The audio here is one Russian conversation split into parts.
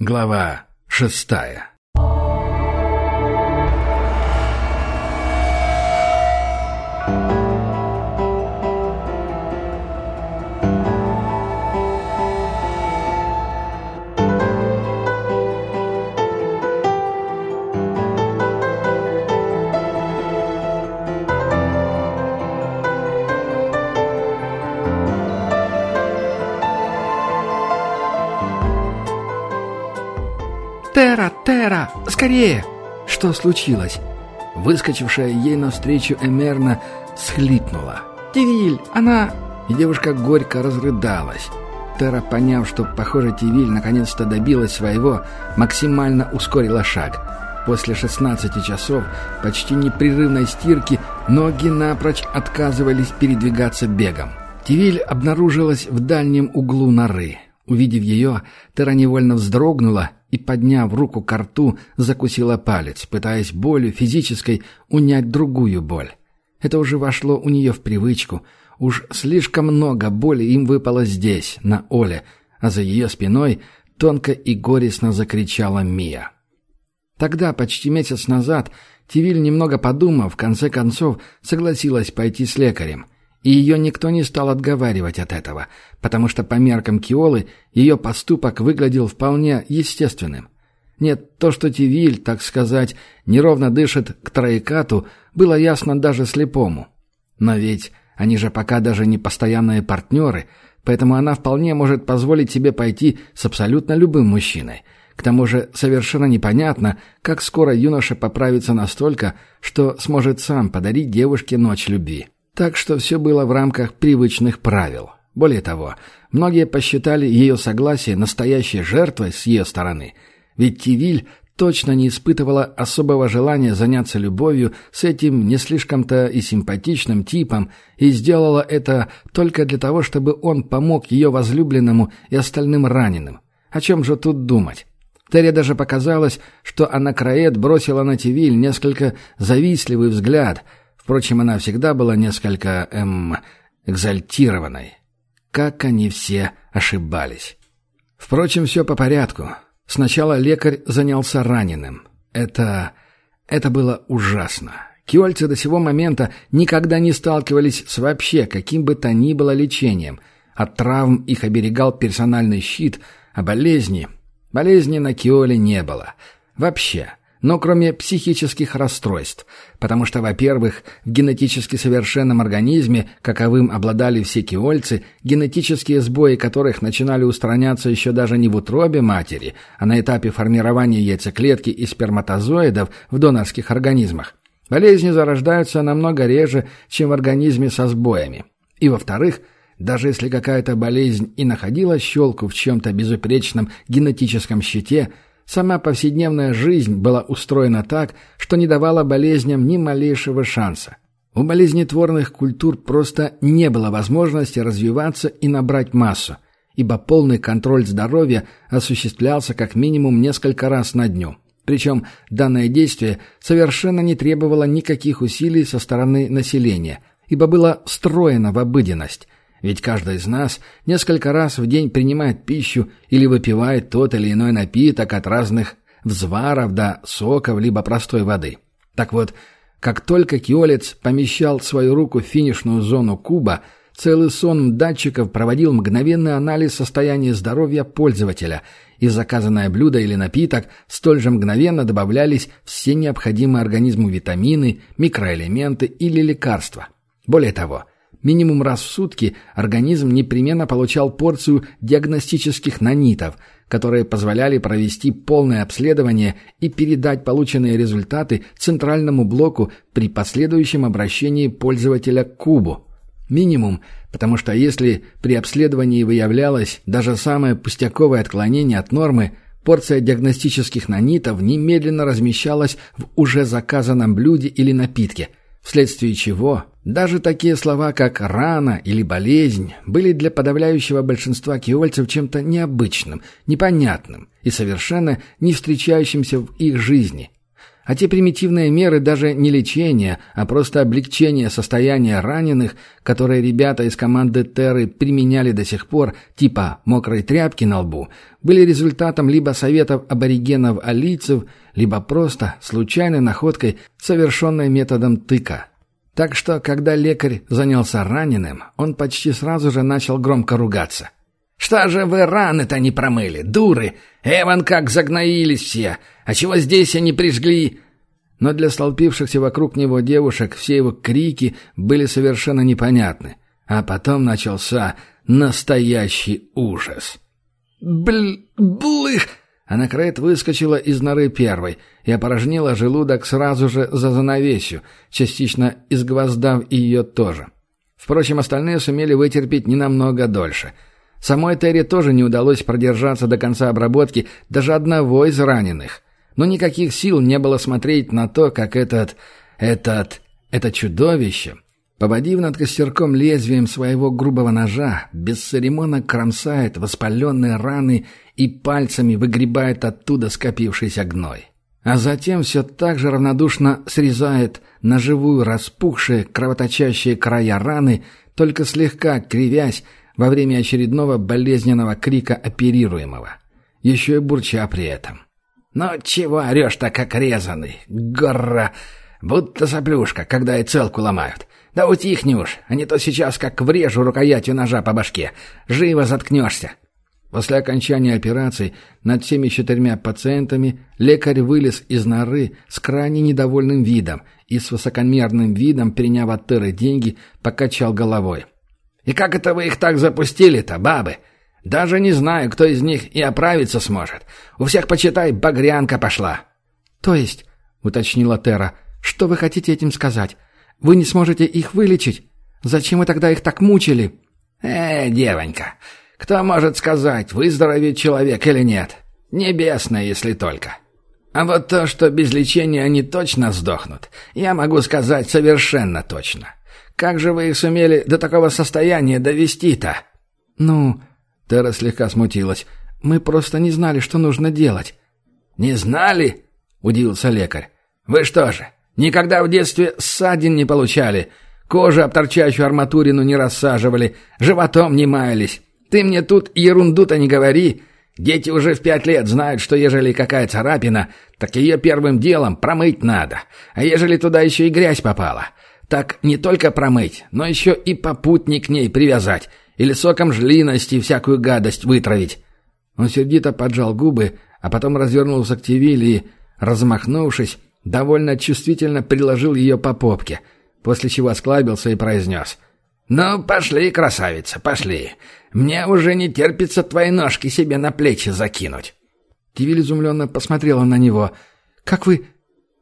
Глава шестая Скорее!» Что случилось? Выскочившая ей навстречу Эмерна схлипнула. «Тивиль! Она...» И девушка горько разрыдалась. Тера, поняв, что, похоже, Тивиль наконец-то добилась своего, максимально ускорила шаг. После 16 часов почти непрерывной стирки ноги напрочь отказывались передвигаться бегом. Тивиль обнаружилась в дальнем углу норы. Увидев ее, Тера невольно вздрогнула и, подняв руку к рту, закусила палец, пытаясь болью физической унять другую боль. Это уже вошло у нее в привычку. Уж слишком много боли им выпало здесь, на Оле, а за ее спиной тонко и горестно закричала Мия. Тогда, почти месяц назад, Тивиль, немного подумав, в конце концов, согласилась пойти с лекарем – и ее никто не стал отговаривать от этого, потому что по меркам Киолы ее поступок выглядел вполне естественным. Нет, то, что Тивиль, так сказать, неровно дышит к Троекату, было ясно даже слепому. Но ведь они же пока даже не постоянные партнеры, поэтому она вполне может позволить себе пойти с абсолютно любым мужчиной. К тому же совершенно непонятно, как скоро юноша поправится настолько, что сможет сам подарить девушке ночь любви. Так что все было в рамках привычных правил. Более того, многие посчитали ее согласие настоящей жертвой с ее стороны. Ведь Тивиль точно не испытывала особого желания заняться любовью с этим не слишком-то и симпатичным типом и сделала это только для того, чтобы он помог ее возлюбленному и остальным раненым. О чем же тут думать? Терри даже показалось, что Анакрает бросила на Тивиль несколько завистливый взгляд – Впрочем, она всегда была несколько, эм, экзальтированной. Как они все ошибались. Впрочем, все по порядку. Сначала лекарь занялся раненым. Это... это было ужасно. Киольцы до сего момента никогда не сталкивались с вообще каким бы то ни было лечением. От травм их оберегал персональный щит, а болезни... Болезни на Киоле не было. Вообще но кроме психических расстройств, потому что, во-первых, в генетически совершенном организме, каковым обладали все киольцы, генетические сбои которых начинали устраняться еще даже не в утробе матери, а на этапе формирования яйцеклетки и сперматозоидов в донорских организмах. Болезни зарождаются намного реже, чем в организме со сбоями. И, во-вторых, даже если какая-то болезнь и находила щелку в чем-то безупречном генетическом щите – Сама повседневная жизнь была устроена так, что не давала болезням ни малейшего шанса. У болезнетворных культур просто не было возможности развиваться и набрать массу, ибо полный контроль здоровья осуществлялся как минимум несколько раз на дню. Причем данное действие совершенно не требовало никаких усилий со стороны населения, ибо было встроено в обыденность, ведь каждый из нас несколько раз в день принимает пищу или выпивает тот или иной напиток от разных взваров до соков либо простой воды. Так вот, как только Киолец помещал свою руку в финишную зону куба, целый сон датчиков проводил мгновенный анализ состояния здоровья пользователя, и заказанное блюдо или напиток столь же мгновенно добавлялись все необходимые организму витамины, микроэлементы или лекарства. Более того, Минимум раз в сутки организм непременно получал порцию диагностических нанитов, которые позволяли провести полное обследование и передать полученные результаты центральному блоку при последующем обращении пользователя к кубу. Минимум, потому что если при обследовании выявлялось даже самое пустяковое отклонение от нормы, порция диагностических нанитов немедленно размещалась в уже заказанном блюде или напитке – вследствие чего даже такие слова, как «рана» или «болезнь» были для подавляющего большинства киольцев чем-то необычным, непонятным и совершенно не встречающимся в их жизни. А те примитивные меры даже не лечения, а просто облегчение состояния раненых, которые ребята из команды Терры применяли до сих пор, типа мокрой тряпки на лбу, были результатом либо советов аборигенов-алийцев, либо просто случайной находкой, совершенной методом тыка. Так что, когда лекарь занялся раненым, он почти сразу же начал громко ругаться. «Что же вы раны-то не промыли, дуры? Эван как загноились все! А чего здесь они прижгли?» Но для столпившихся вокруг него девушек все его крики были совершенно непонятны. А потом начался настоящий ужас. «Бл... блых!» Анакрает выскочила из норы первой и опорожнила желудок сразу же за занавесью, частично изгвоздав ее тоже. Впрочем, остальные сумели вытерпеть не намного дольше — Самой Терри тоже не удалось продержаться до конца обработки даже одного из раненых. Но никаких сил не было смотреть на то, как этот... этот... это чудовище, поводив над костерком лезвием своего грубого ножа, бесцеремонно кромсает воспаленные раны и пальцами выгребает оттуда скопившийся гной. А затем все так же равнодушно срезает на живую распухшие, кровоточащие края раны, только слегка кривясь, во время очередного болезненного крика оперируемого. Еще и бурча при этом. «Ну чего орешь-то, как резанный? Гора! Будто соплюшка, когда и целку ломают. Да утихни уж, а не то сейчас как врежу рукоятью ножа по башке. Живо заткнешься!» После окончания операции над всеми четырьмя пациентами лекарь вылез из норы с крайне недовольным видом и с высокомерным видом, приняв от Теры деньги, покачал головой. И как это вы их так запустили-то, бабы? Даже не знаю, кто из них и оправиться сможет. У всех, почитай, багрянка пошла». «То есть», — уточнила Тера, — «что вы хотите этим сказать? Вы не сможете их вылечить? Зачем вы тогда их так мучили?» «Э, девонька, кто может сказать, выздоровеет человек или нет? Небесное, если только. А вот то, что без лечения они точно сдохнут, я могу сказать совершенно точно. Как же вы их сумели до такого состояния довести-то?» «Ну...» — Тера слегка смутилась. «Мы просто не знали, что нужно делать». «Не знали?» — удивился лекарь. «Вы что же, никогда в детстве ссадин не получали, кожу об торчащую арматурину не рассаживали, животом не маялись? Ты мне тут ерунду-то не говори!» Дети уже в пять лет знают, что ежели какая царапина, так ее первым делом промыть надо. А ежели туда еще и грязь попала, так не только промыть, но еще и попутник к ней привязать или соком жлиности всякую гадость вытравить. Он сердито поджал губы, а потом развернулся к Тивиле и, размахнувшись, довольно чувствительно приложил ее по попке, после чего осклабился и произнес. «Ну, пошли, красавица, пошли. Мне уже не терпится твои ножки себе на плечи закинуть». Тивиль изумленно посмотрела на него. «Как вы...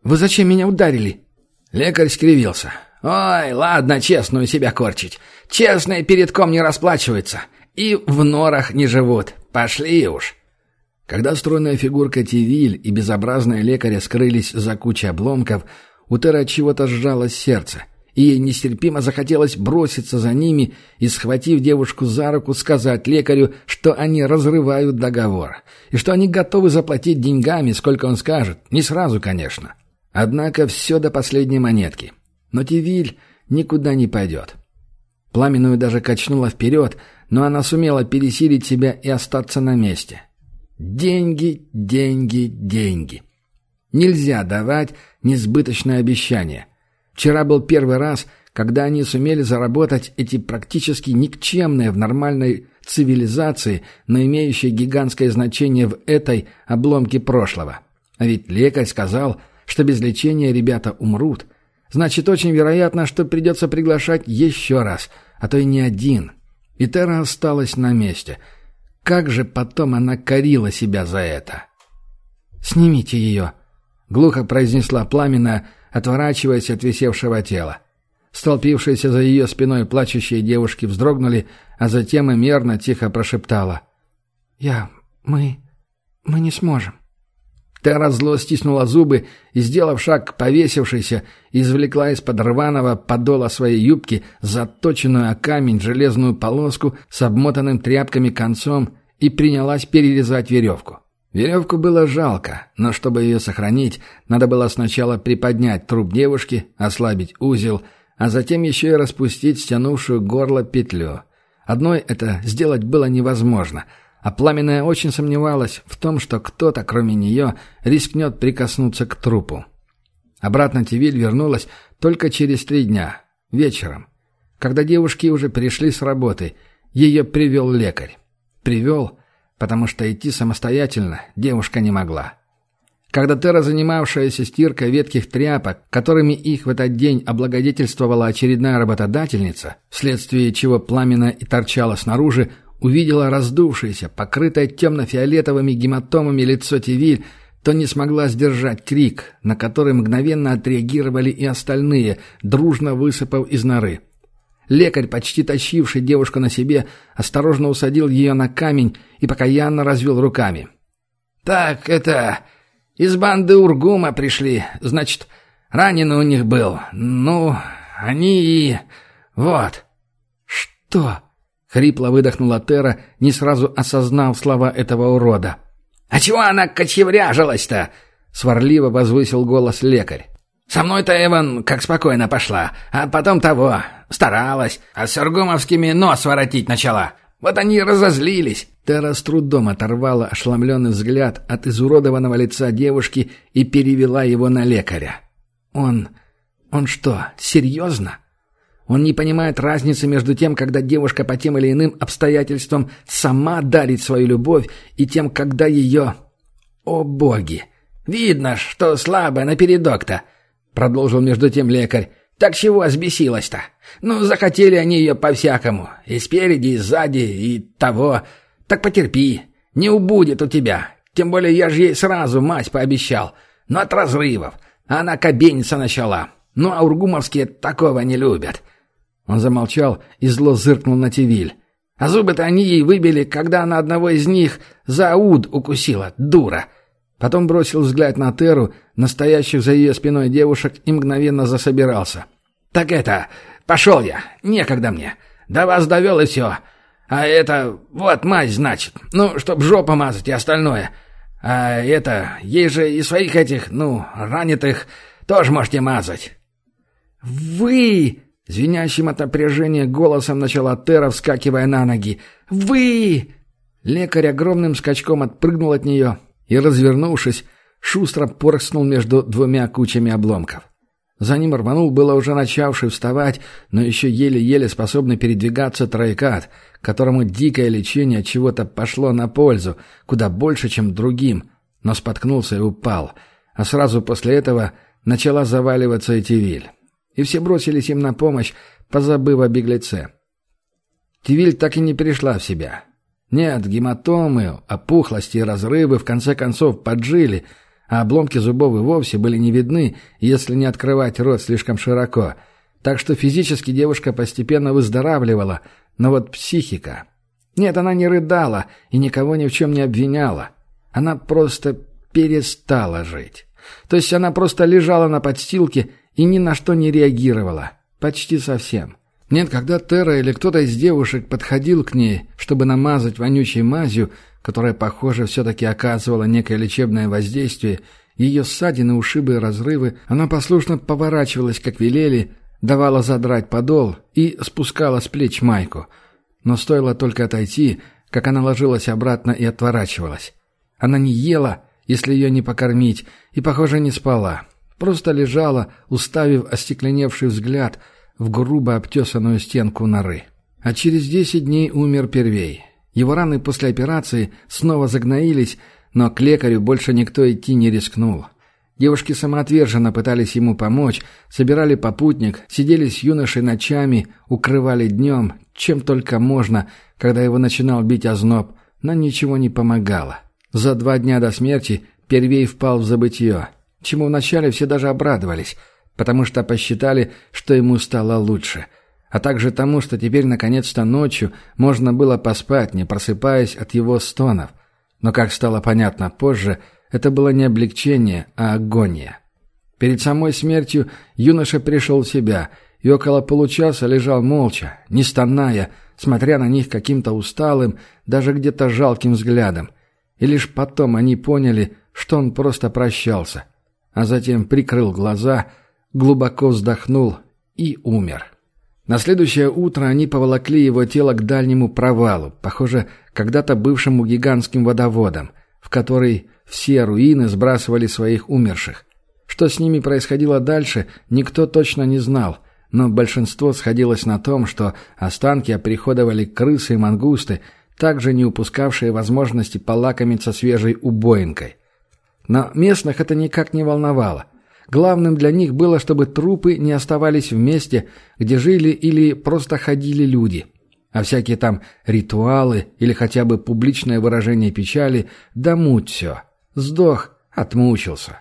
Вы зачем меня ударили?» Лекарь скривился. «Ой, ладно, честную себя корчить. Честные перед ком не расплачиваются. И в норах не живут. Пошли уж». Когда стройная фигурка Тивиль и безобразная лекаря скрылись за кучей обломков, у Теры от чего-то сжалось сердце, и ей нестерпимо захотелось броситься за ними и, схватив девушку за руку, сказать лекарю, что они разрывают договор, и что они готовы заплатить деньгами, сколько он скажет, не сразу, конечно. Однако все до последней монетки. Но Тивиль никуда не пойдет. Пламенную даже качнула вперед, но она сумела пересилить себя и остаться на месте. Деньги, деньги, деньги. Нельзя давать несбыточное обещание. Вчера был первый раз, когда они сумели заработать эти практически никчемные в нормальной цивилизации, но имеющие гигантское значение в этой обломке прошлого. А ведь лекарь сказал, что без лечения ребята умрут, Значит, очень вероятно, что придется приглашать еще раз, а то и не один. И Тера осталась на месте. Как же потом она корила себя за это? «Снимите ее», — глухо произнесла пламена, отворачиваясь от висевшего тела. Столпившиеся за ее спиной плачущие девушки вздрогнули, а затем и мерно тихо прошептала. «Я... мы... мы не сможем». Тера зло стиснула зубы и, сделав шаг к повесившейся, извлекла из-под рваного подола своей юбки заточенную о камень железную полоску с обмотанным тряпками концом и принялась перерезать веревку. Веревку было жалко, но чтобы ее сохранить, надо было сначала приподнять труп девушки, ослабить узел, а затем еще и распустить стянувшую горло петлю. Одной это сделать было невозможно, а Пламенная очень сомневалась в том, что кто-то, кроме нее, рискнет прикоснуться к трупу. Обратно Тивиль вернулась только через три дня, вечером. Когда девушки уже пришли с работы, ее привел лекарь. Привел, потому что идти самостоятельно девушка не могла. Когда Тера, занимавшаяся стиркой ветких тряпок, которыми их в этот день облагодетельствовала очередная работодательница, вследствие чего пламенно и торчала снаружи, увидела раздувшееся, покрытое темно-фиолетовыми гематомами лицо Тивиль, то не смогла сдержать крик, на который мгновенно отреагировали и остальные, дружно высыпав из норы. Лекарь, почти тащивший девушку на себе, осторожно усадил ее на камень и покаянно развел руками. «Так, это... Из банды Ургума пришли. Значит, раненый у них был. Ну, они и... Вот. Что? Хрипло выдохнула Тера, не сразу осознав слова этого урода. «А чего она кочевряжилась-то?» Сварливо возвысил голос лекарь. «Со мной-то, Эван, как спокойно пошла, а потом того, старалась, а с Ургумовскими нос воротить начала. Вот они и разозлились. Тера с трудом оторвала ошеломленный взгляд от изуродованного лица девушки и перевела его на лекаря. «Он... он что, серьезно? Он не понимает разницы между тем, когда девушка по тем или иным обстоятельствам сама дарит свою любовь, и тем, когда ее... О боги! Видно, что слабая напередок-то!» Продолжил между тем лекарь. Так чего взбесилась-то? Ну, захотели они ее по-всякому. И спереди, и сзади, и того. Так потерпи. Не убудет у тебя. Тем более я же ей сразу мать пообещал. Но от разрывов. Она кабениться начала. Ну, а ургумовские такого не любят. Он замолчал и зло зыркнул на Тивиль. А зубы-то они ей выбили, когда она одного из них за уд укусила, дура. Потом бросил взгляд на Теру, настоящих за ее спиной девушек, и мгновенно засобирался. «Так это... Пошел я. Некогда мне. До вас довел и все. А это... Вот мать, значит. Ну, чтоб жопу мазать и остальное. А это... Ей же и своих этих, ну, ранитых тоже можете мазать». «Вы...» — звенящим от напряжения голосом начала Тера, вскакивая на ноги. «Вы...» Лекарь огромным скачком отпрыгнул от нее и, развернувшись, шустро порхнул между двумя кучами обломков. За ним рванул было уже начавший вставать, но еще еле-еле способный передвигаться троекат, которому дикое лечение чего-то пошло на пользу, куда больше, чем другим, но споткнулся и упал. А сразу после этого начала заваливаться и Тивиль. И все бросились им на помощь, позабыв о беглеце. Тивиль так и не пришла в себя. Нет, гематомы, опухлости и разрывы в конце концов поджили, а обломки зубов и вовсе были не видны, если не открывать рот слишком широко. Так что физически девушка постепенно выздоравливала, но вот психика... Нет, она не рыдала и никого ни в чем не обвиняла. Она просто перестала жить. То есть она просто лежала на подстилке и ни на что не реагировала. Почти совсем. Нет, когда Тера или кто-то из девушек подходил к ней, чтобы намазать вонючей мазью, которая, похоже, все-таки оказывала некое лечебное воздействие, ее ссадины, ушибы и разрывы, она послушно поворачивалась, как велели, давала задрать подол и спускала с плеч майку. Но стоило только отойти, как она ложилась обратно и отворачивалась. Она не ела, если ее не покормить, и, похоже, не спала. Просто лежала, уставив остекленевший взгляд – в грубо обтесанную стенку норы. А через десять дней умер Первей. Его раны после операции снова загноились, но к лекарю больше никто идти не рискнул. Девушки самоотверженно пытались ему помочь, собирали попутник, сидели с юношей ночами, укрывали днем, чем только можно, когда его начинал бить озноб, но ничего не помогало. За два дня до смерти Первей впал в забытье, чему вначале все даже обрадовались – потому что посчитали, что ему стало лучше, а также тому, что теперь наконец-то ночью можно было поспать, не просыпаясь от его стонов. Но, как стало понятно позже, это было не облегчение, а агония. Перед самой смертью юноша пришел в себя и около получаса лежал молча, не стоная, смотря на них каким-то усталым, даже где-то жалким взглядом. И лишь потом они поняли, что он просто прощался, а затем прикрыл глаза, глубоко вздохнул и умер. На следующее утро они поволокли его тело к дальнему провалу, похоже, когда-то бывшему гигантским водоводом, в который все руины сбрасывали своих умерших. Что с ними происходило дальше, никто точно не знал, но большинство сходилось на том, что останки оприходовали крысы и мангусты, также не упускавшие возможности полакомиться свежей убоинкой. Но местных это никак не волновало. Главным для них было, чтобы трупы не оставались в месте, где жили или просто ходили люди. А всякие там ритуалы или хотя бы публичное выражение печали – да муть все. Сдох, отмучился.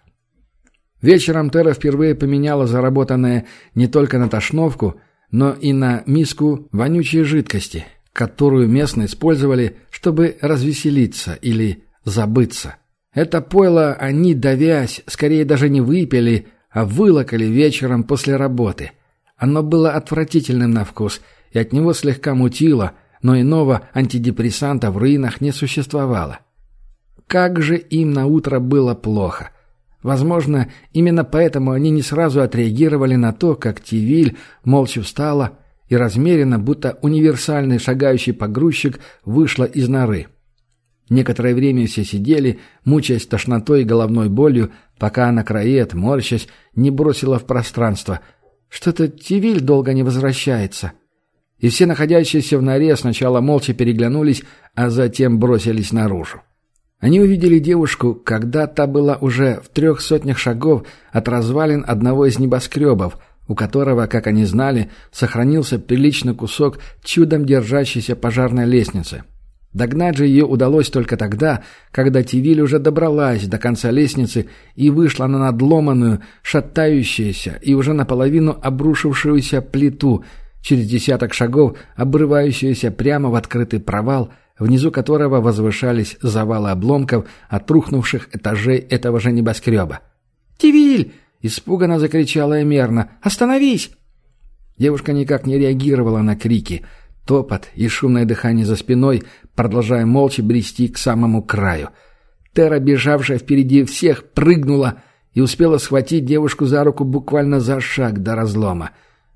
Вечером Тера впервые поменяла заработанное не только на тошновку, но и на миску вонючей жидкости, которую местные использовали, чтобы развеселиться или забыться. Это пойло они, давясь, скорее даже не выпили, а вылокали вечером после работы. Оно было отвратительным на вкус, и от него слегка мутило, но иного антидепрессанта в руинах не существовало. Как же им на утро было плохо. Возможно, именно поэтому они не сразу отреагировали на то, как Тивиль молча встала и размеренно, будто универсальный шагающий погрузчик, вышла из норы. Некоторое время все сидели, мучаясь тошнотой и головной болью, пока она крает, морщась, не бросила в пространство. Что-то Тивиль долго не возвращается. И все находящиеся в норе сначала молча переглянулись, а затем бросились наружу. Они увидели девушку, когда та была уже в трех сотнях шагов от развалин одного из небоскребов, у которого, как они знали, сохранился приличный кусок чудом держащейся пожарной лестницы. Догнать же ее удалось только тогда, когда Тивиль уже добралась до конца лестницы и вышла на надломанную, шатающуюся и уже наполовину обрушившуюся плиту, через десяток шагов обрывающуюся прямо в открытый провал, внизу которого возвышались завалы обломков от рухнувших этажей этого же небоскреба. «Тивиль!» — испуганно закричала Эмерна. «Остановись!» Девушка никак не реагировала на крики — Топот и шумное дыхание за спиной, продолжая молча брести к самому краю. Тера, бежавшая впереди всех, прыгнула и успела схватить девушку за руку буквально за шаг до разлома.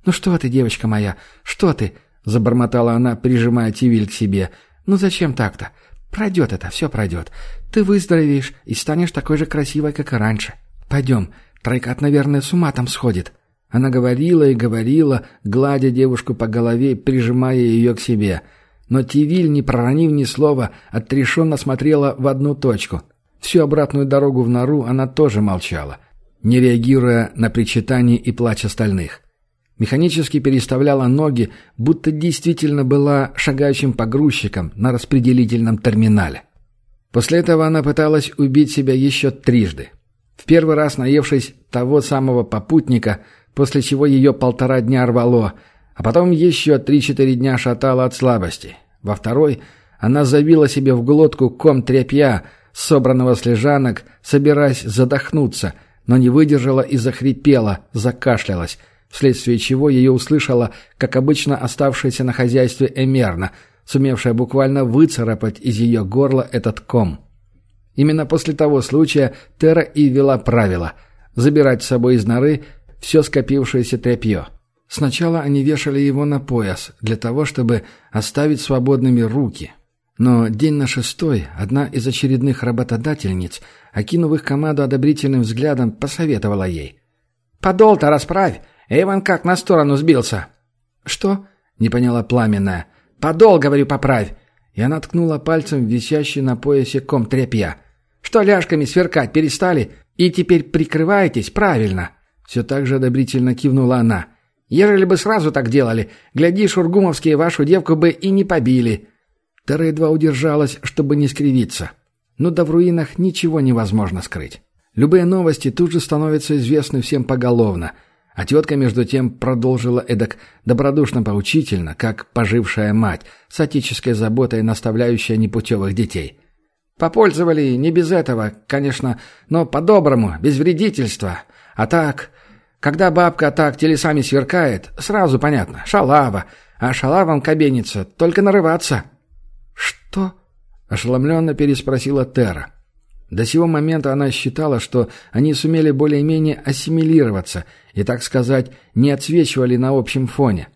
«Ну что ты, девочка моя, что ты?» — забормотала она, прижимая Тивиль к себе. «Ну зачем так-то? Пройдет это, все пройдет. Ты выздоровеешь и станешь такой же красивой, как и раньше. Пойдем, Тройкат, наверное, с ума там сходит». Она говорила и говорила, гладя девушку по голове, прижимая ее к себе. Но Тивиль, не проронив ни слова, отрешенно смотрела в одну точку. Всю обратную дорогу в нору она тоже молчала, не реагируя на причитания и плач остальных. Механически переставляла ноги, будто действительно была шагающим погрузчиком на распределительном терминале. После этого она пыталась убить себя еще трижды. В первый раз, наевшись того самого попутника, после чего ее полтора дня рвало, а потом еще три-четыре дня шатало от слабости. Во второй она забила себе в глотку ком тряпья, собранного с лежанок, собираясь задохнуться, но не выдержала и захрипела, закашлялась, вследствие чего ее услышала, как обычно оставшаяся на хозяйстве Эмерна, сумевшая буквально выцарапать из ее горла этот ком. Именно после того случая Тера и вела правило – забирать с собой из норы все скопившееся тряпье. Сначала они вешали его на пояс, для того, чтобы оставить свободными руки. Но день на шестой одна из очередных работодательниц, окинув их команду одобрительным взглядом, посоветовала ей. «Подол-то расправь! Эйван как на сторону сбился!» «Что?» — не поняла пламенная. «Подол, говорю, поправь!» И она ткнула пальцем в висящий на поясе ком тряпья. «Что ляжками сверкать перестали? И теперь прикрываетесь правильно!» Все так же одобрительно кивнула она. «Ежели бы сразу так делали, глядишь, ургумовские вашу девку бы и не побили». Тара едва удержалась, чтобы не скривиться. Но да в руинах ничего невозможно скрыть. Любые новости тут же становятся известны всем поголовно. А тетка, между тем, продолжила эдак добродушно-поучительно, как пожившая мать, с отеческой заботой наставляющая непутевых детей. «Попользовали не без этого, конечно, но по-доброму, без вредительства. А так, когда бабка так телесами сверкает, сразу понятно, шалава. А шалавам кабенится, только нарываться. Что? — ошеломленно переспросила Тера. До сего момента она считала, что они сумели более-менее ассимилироваться и, так сказать, не отсвечивали на общем фоне.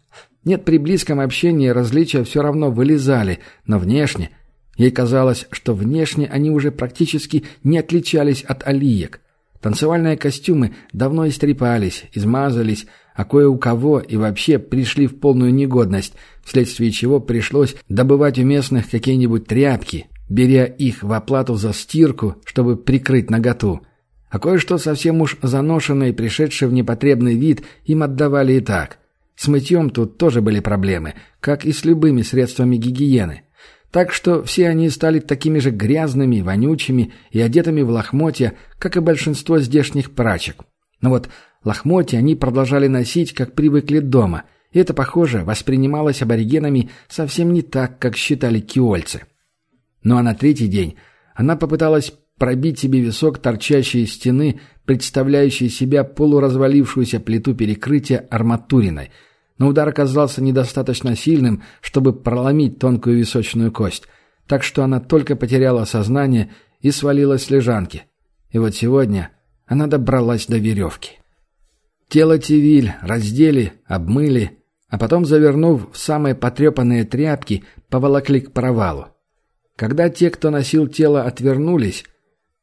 Нет, при близком общении различия все равно вылезали, но внешне... Ей казалось, что внешне они уже практически не отличались от алиек. Танцевальные костюмы давно истрепались, измазались, а кое у кого и вообще пришли в полную негодность, вследствие чего пришлось добывать у местных какие-нибудь тряпки, беря их в оплату за стирку, чтобы прикрыть наготу. А кое-что совсем уж заношенное и пришедшее в непотребный вид им отдавали и так. С мытьем тут тоже были проблемы, как и с любыми средствами гигиены. Так что все они стали такими же грязными, вонючими и одетыми в лохмотья, как и большинство здешних прачек. Но вот лохмотья они продолжали носить, как привыкли дома, и это, похоже, воспринималось аборигенами совсем не так, как считали киольцы. Ну а на третий день она попыталась пробить себе висок торчащей стены, представляющей себя полуразвалившуюся плиту перекрытия арматуриной. Но удар оказался недостаточно сильным, чтобы проломить тонкую височную кость, так что она только потеряла сознание и свалилась с лежанки. И вот сегодня она добралась до веревки. Тело Тивиль раздели, обмыли, а потом, завернув в самые потрепанные тряпки, поволокли к провалу. Когда те, кто носил тело, отвернулись,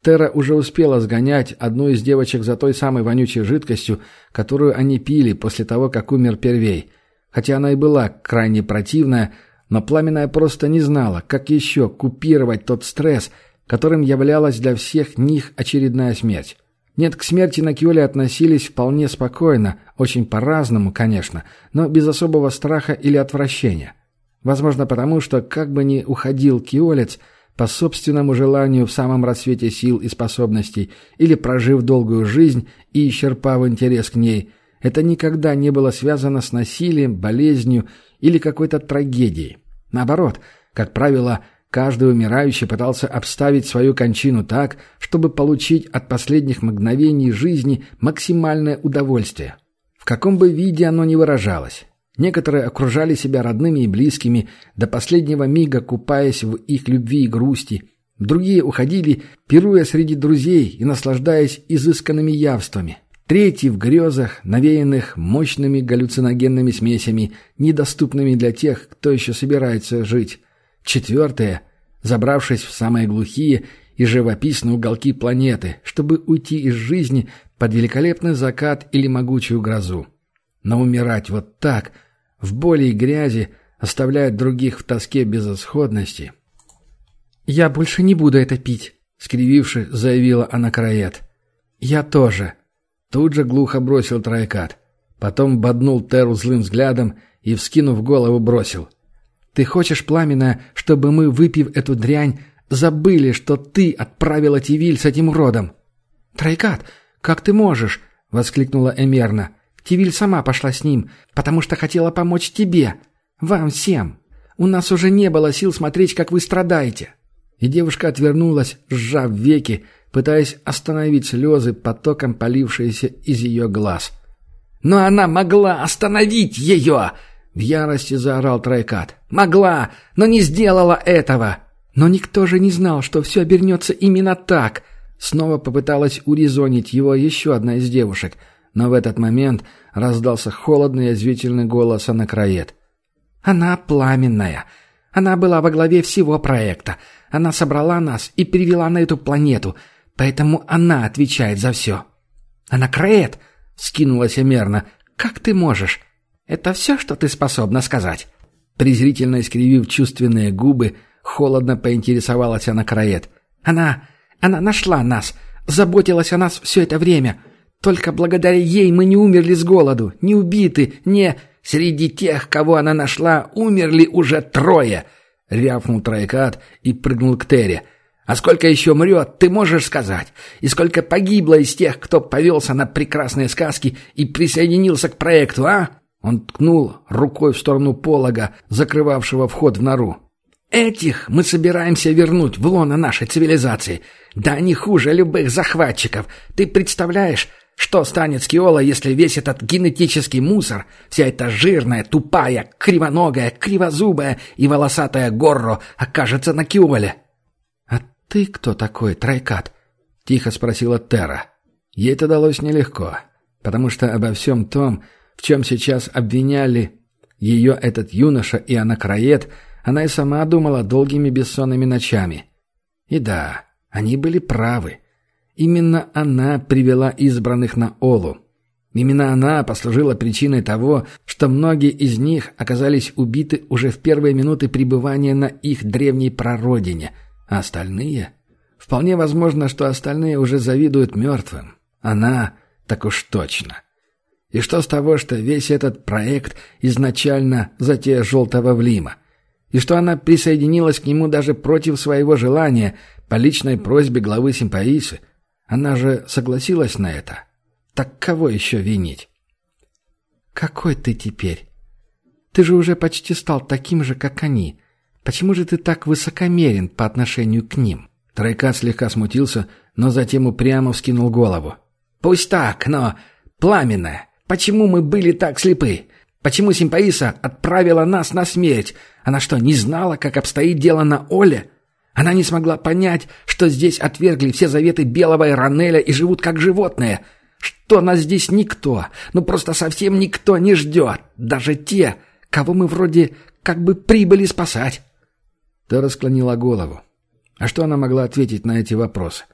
Тера уже успела сгонять одну из девочек за той самой вонючей жидкостью, которую они пили после того, как умер Первей. Хотя она и была крайне противная, но Пламенная просто не знала, как еще купировать тот стресс, которым являлась для всех них очередная смерть. Нет, к смерти на Киоле относились вполне спокойно, очень по-разному, конечно, но без особого страха или отвращения. Возможно, потому что, как бы ни уходил Киолец, по собственному желанию в самом расцвете сил и способностей, или прожив долгую жизнь и исчерпав интерес к ней, это никогда не было связано с насилием, болезнью или какой-то трагедией. Наоборот, как правило, каждый умирающий пытался обставить свою кончину так, чтобы получить от последних мгновений жизни максимальное удовольствие. В каком бы виде оно ни выражалось. Некоторые окружали себя родными и близкими, до последнего мига купаясь в их любви и грусти. Другие уходили, пируя среди друзей и наслаждаясь изысканными явствами. Третьи в грезах, навеянных мощными галлюциногенными смесями, недоступными для тех, кто еще собирается жить. Четвертые, забравшись в самые глухие и живописные уголки планеты, чтобы уйти из жизни под великолепный закат или могучую грозу. Но умирать вот так – в боли и грязи, оставляет других в тоске безысходности. «Я больше не буду это пить», — скрививши, заявила Анакроет. «Я тоже». Тут же глухо бросил Трайкат. Потом боднул Теру злым взглядом и, вскинув голову, бросил. «Ты хочешь, Пламенная, чтобы мы, выпив эту дрянь, забыли, что ты отправила Тивиль с этим уродом?» «Трайкат, как ты можешь?» — воскликнула Эмерна. Тивиль сама пошла с ним, потому что хотела помочь тебе. Вам всем. У нас уже не было сил смотреть, как вы страдаете». И девушка отвернулась, сжав веки, пытаясь остановить слезы, потоком полившиеся из ее глаз. «Но она могла остановить ее!» — в ярости заорал Трайкат. «Могла, но не сделала этого!» «Но никто же не знал, что все обернется именно так!» Снова попыталась урезонить его еще одна из девушек — но в этот момент раздался холодный и язвительный голос Анакроет. «Она пламенная. Она была во главе всего проекта. Она собрала нас и привела на эту планету, поэтому она отвечает за все». «Анакроет!» — скинулась Эмерна. «Как ты можешь? Это все, что ты способна сказать?» Презрительно искривив чувственные губы, холодно поинтересовалась Анакроет. «Она... она нашла нас, заботилась о нас все это время». Только благодаря ей мы не умерли с голоду, не убиты, не... Среди тех, кого она нашла, умерли уже трое!» — рявкнул Трайкат и прыгнул к Терри. «А сколько еще мрет, ты можешь сказать? И сколько погибло из тех, кто повелся на прекрасные сказки и присоединился к проекту, а?» Он ткнул рукой в сторону полога, закрывавшего вход в нору. «Этих мы собираемся вернуть в лоно нашей цивилизации. Да они хуже любых захватчиков. Ты представляешь, что станет с Киола, если весь этот генетический мусор, вся эта жирная, тупая, кривоногая, кривозубая и волосатая Горро окажется на Киоле? «Ты кто такой, Трайкат?» — тихо спросила Терра. Ей это далось нелегко, потому что обо всем том, в чем сейчас обвиняли ее этот юноша и анакроед, она и сама думала долгими бессонными ночами. И да, они были правы. Именно она привела избранных на Олу. Именно она послужила причиной того, что многие из них оказались убиты уже в первые минуты пребывания на их древней прародине, а остальные... Вполне возможно, что остальные уже завидуют мертвым. Она так уж точно. И что с того, что весь этот проект изначально затея Желтого Влима? И что она присоединилась к нему даже против своего желания, по личной просьбе главы Симпаисы? Она же согласилась на это. Так кого еще винить? «Какой ты теперь? Ты же уже почти стал таким же, как они. Почему же ты так высокомерен по отношению к ним?» Тройкат слегка смутился, но затем упрямо вскинул голову. «Пусть так, но пламенное. Почему мы были так слепы? Почему Симпаиса отправила нас на смерть? Она что, не знала, как обстоит дело на Оле? Она не смогла понять, что здесь отвергли все заветы Белого и Ранеля и живут как животные. Что нас здесь никто, ну просто совсем никто не ждет. Даже те, кого мы вроде как бы прибыли спасать. Ты расклонила голову. А что она могла ответить на эти вопросы?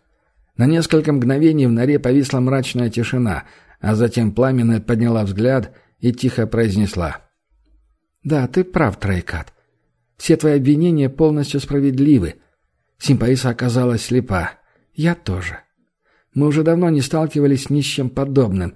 На несколько мгновений в норе повисла мрачная тишина, а затем пламенная подняла взгляд и тихо произнесла. «Да, ты прав, Трайкат. Все твои обвинения полностью справедливы. Симпаиса оказалась слепа. Я тоже. Мы уже давно не сталкивались ни с чем подобным.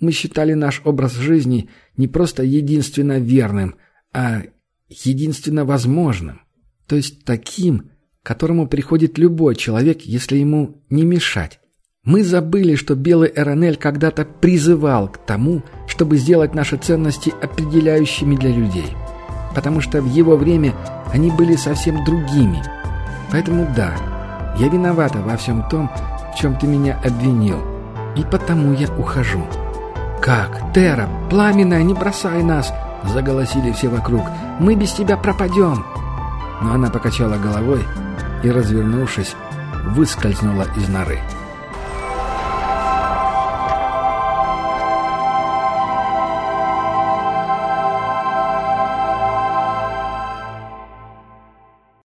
Мы считали наш образ жизни не просто единственно верным, а единственно возможным. То есть таким, к которому приходит любой человек, если ему не мешать. Мы забыли, что белый Эронель когда-то призывал к тому, чтобы сделать наши ценности определяющими для людей. Потому что в его время они были совсем другими. Поэтому да, я виновата во всем том, в чем ты меня обвинил. И потому я ухожу. «Как? Тера, пламенная, не бросай нас!» — заголосили все вокруг. «Мы без тебя пропадем!» Но она покачала головой и, развернувшись, выскользнула из норы.